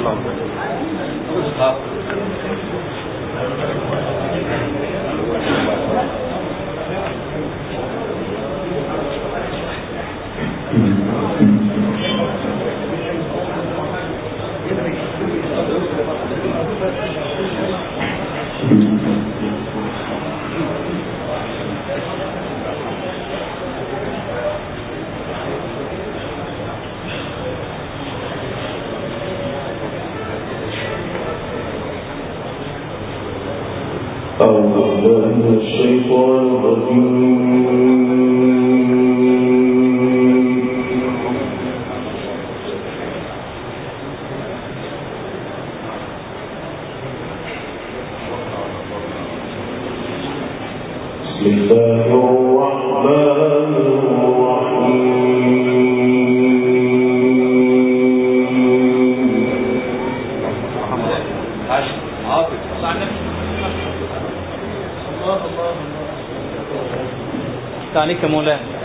sallallahu alaihi wasallam. الله الشيطان الرجيم عليك مولانا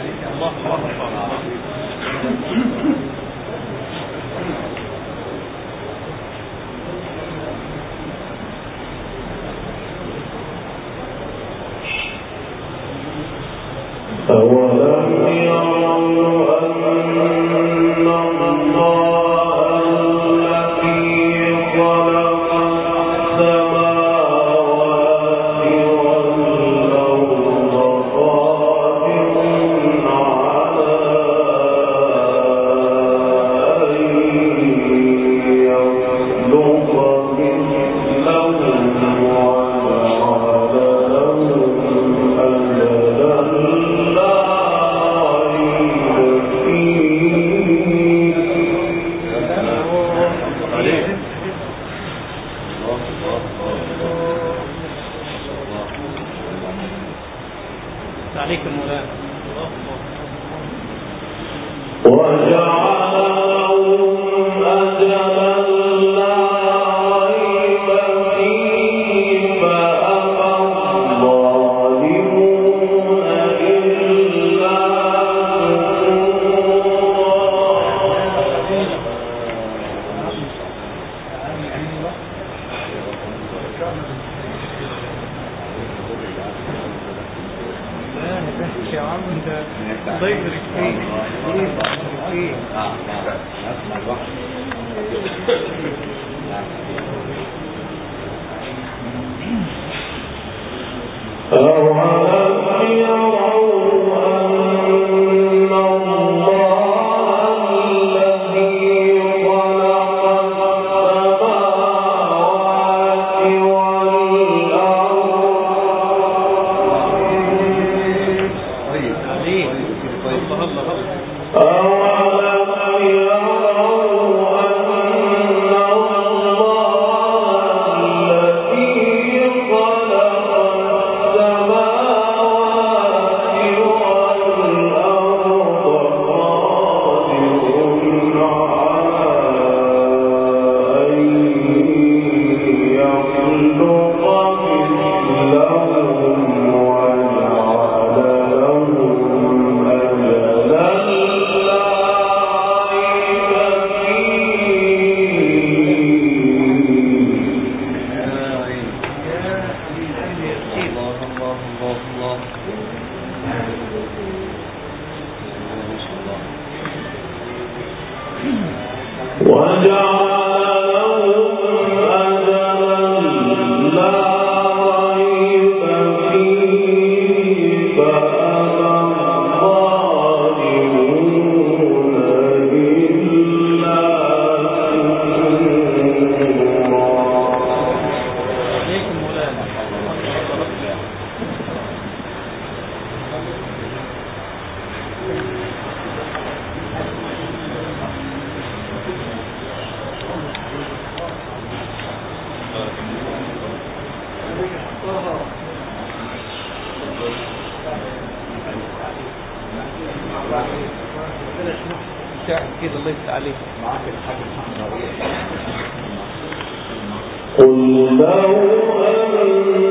كده الله يفتح عليك قل لو أمين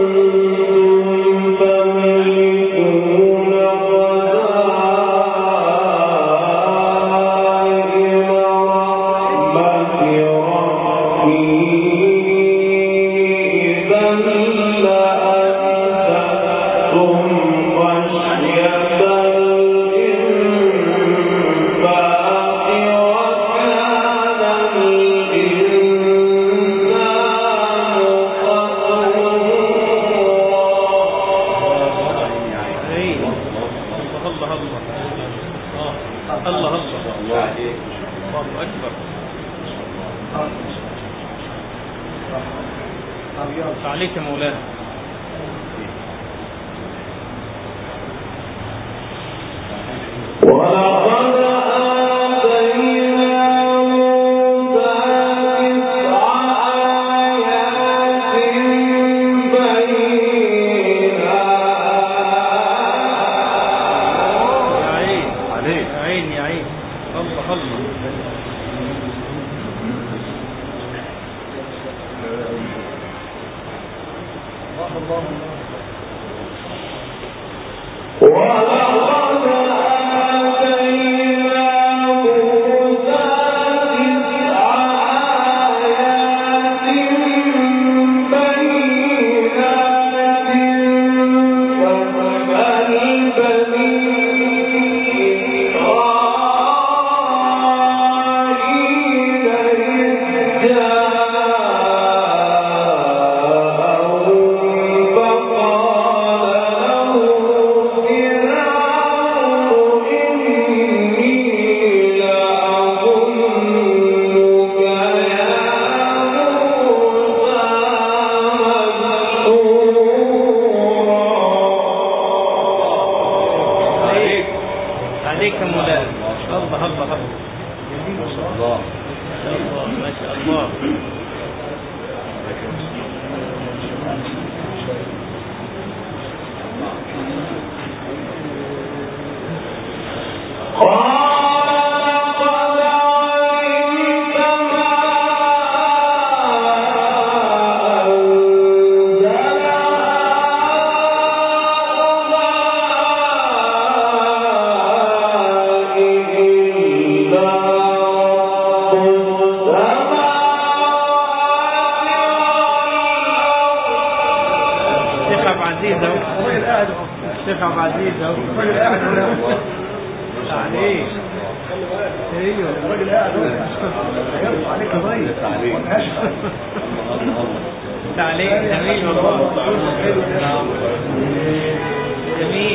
الشيخ عبد العزيز أهو. الشيخ عبد العزيز أهو. الراجل قاعد هنا عليه أيوه. الراجل قاعد هنا عليك طيب عليك جميل والله. جميل.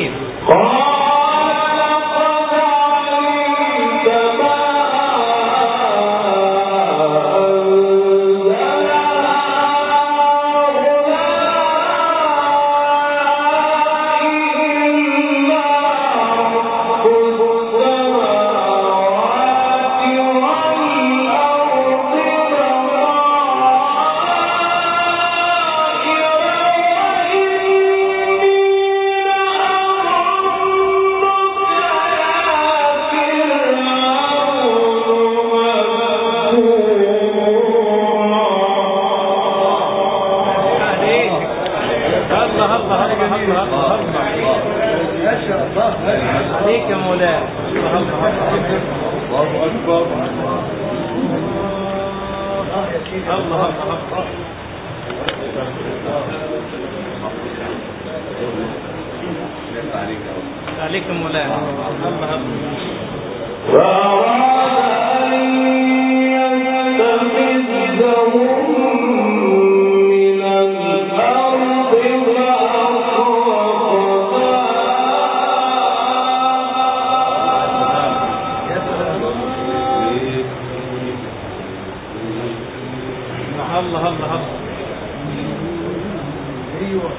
Senhor.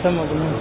السمع بالنور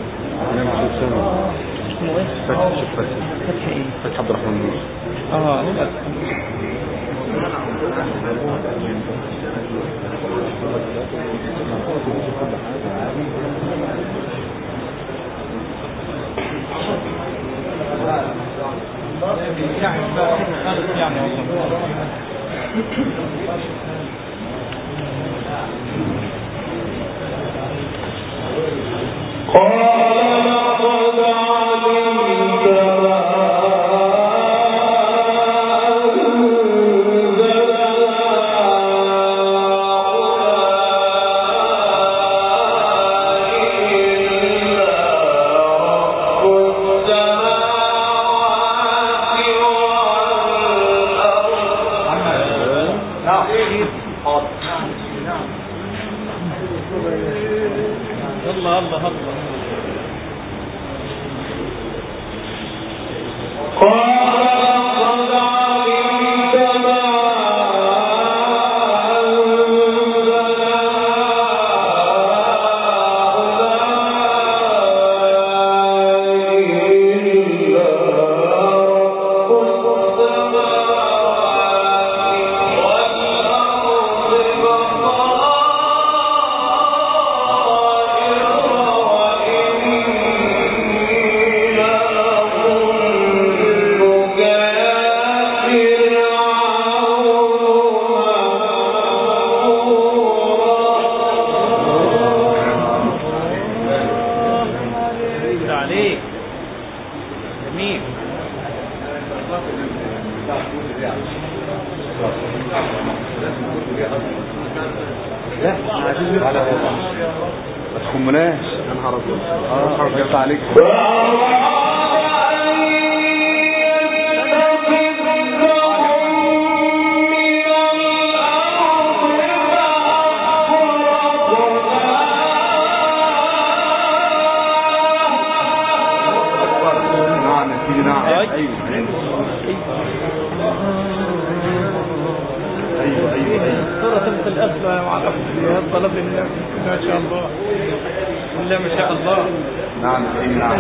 نعم نعم.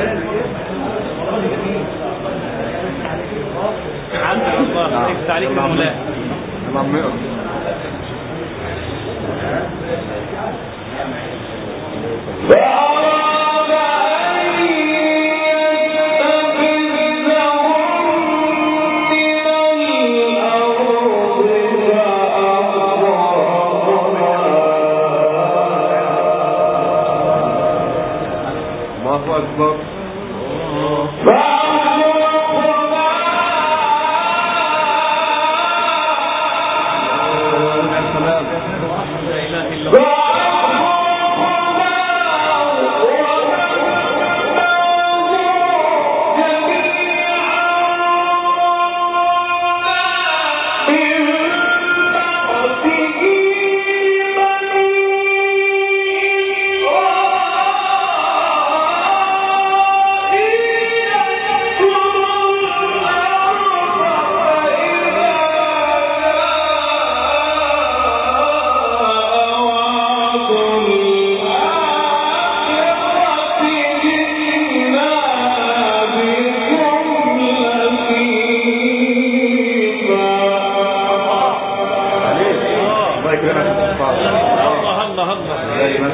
عبد الله تعليق المولاه أكبر الله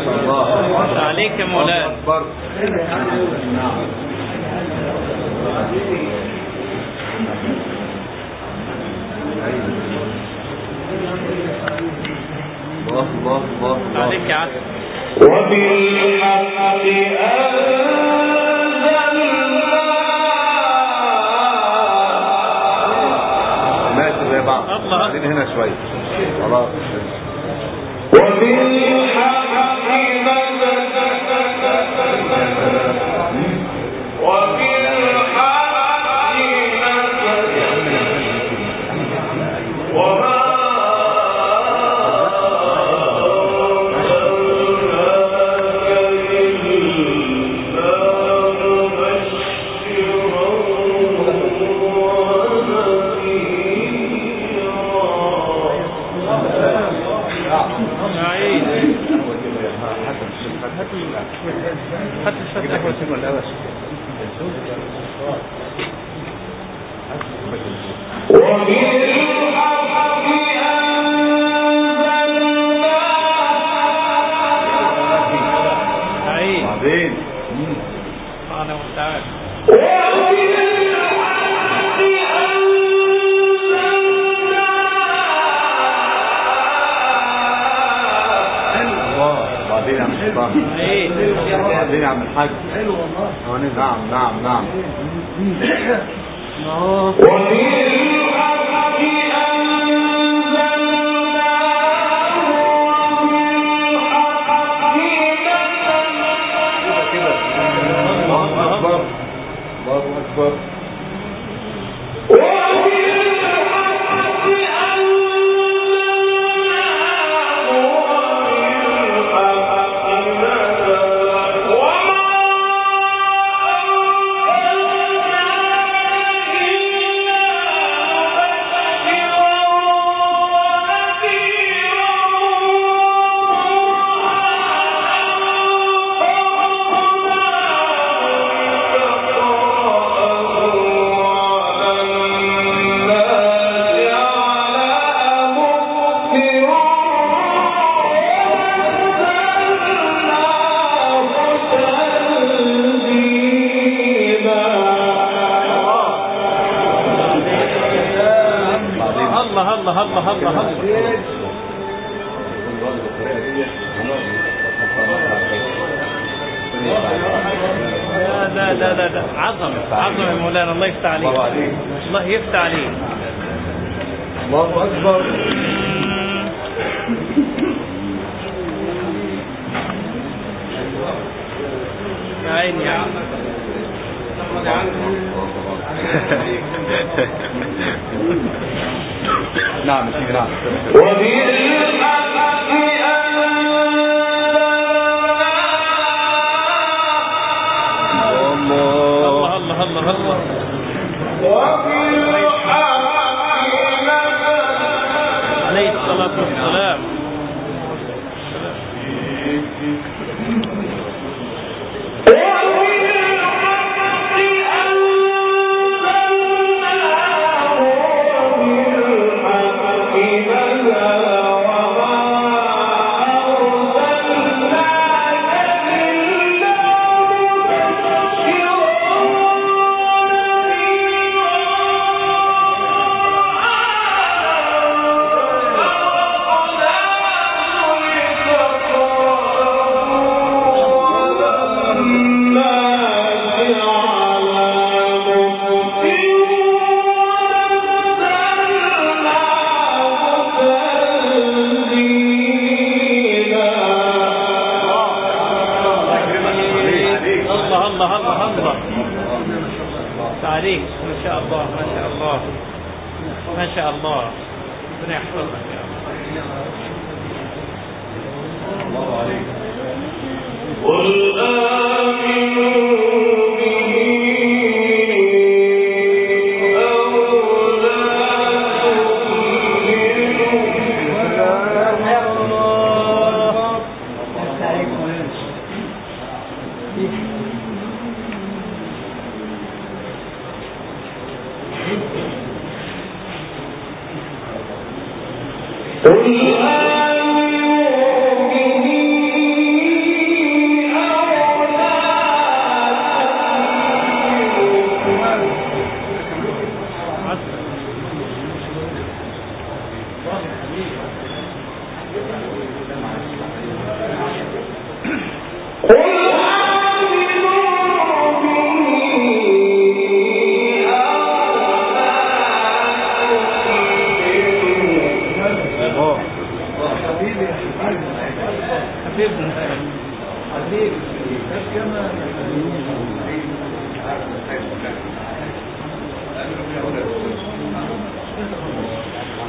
الله عليك الله الله الله الله الله عليك الله الله الله أنزلنا. ماشي الله. بعض الله هنا الله خلاص. الله Hadi sasa kwa siku ndawa. نعم نعم نعم لا لا لا لا. لا عظم عظم يا مولانا. الله يفتح عليك. الله عليك. الله يفتح عليك. الله أكبر. يا عيني يا عم. نعم نعم. الله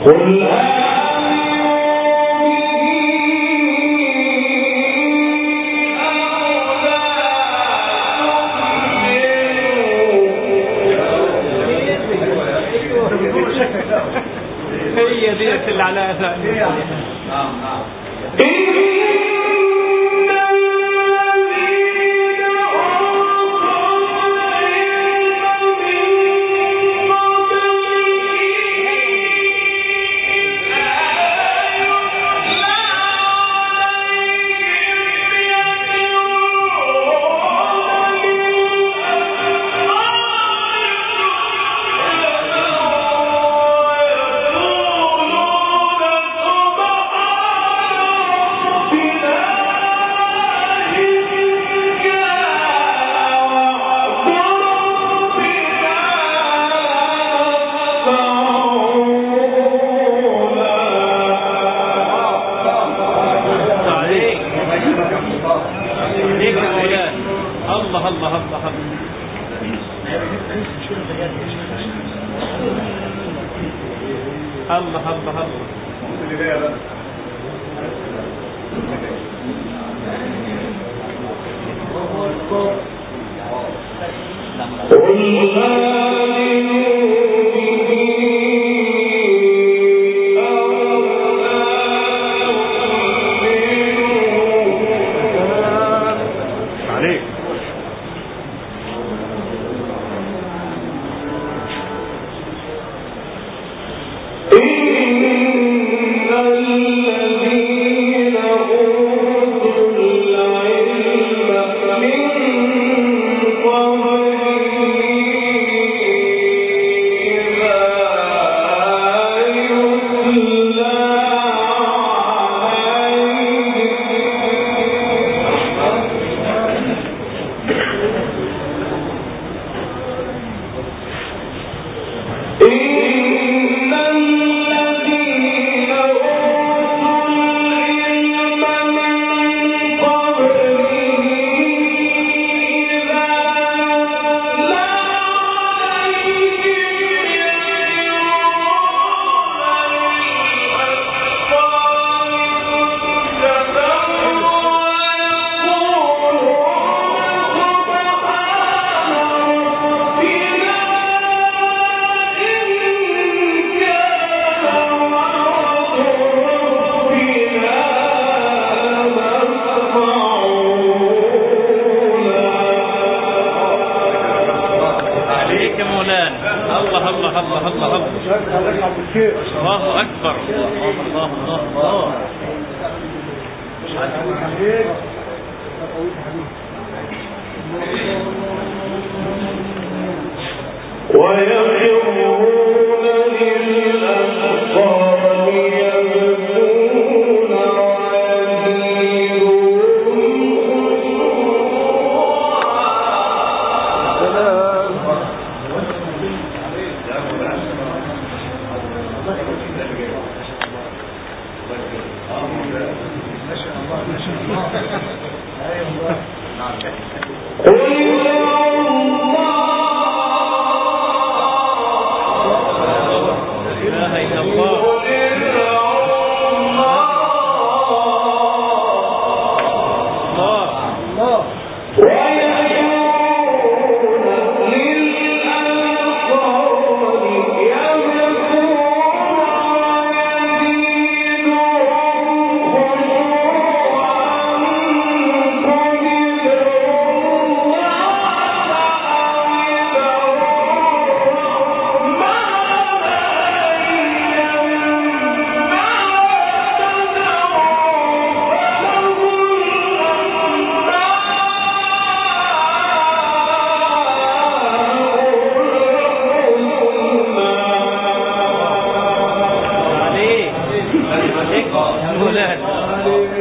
قل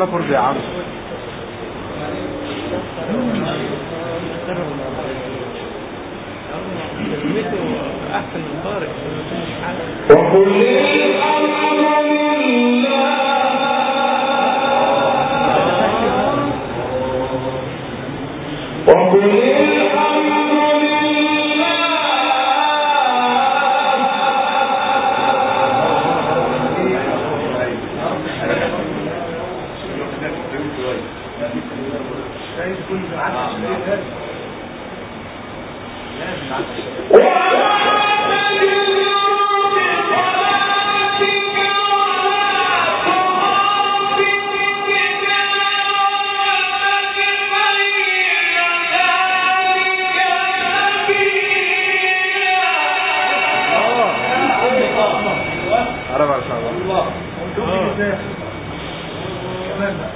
ما ترضي عنه وكلني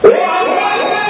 Wọ́n.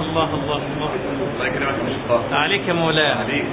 الله الله الله الله. الله يكرمك يا عليك يا مولاي عليك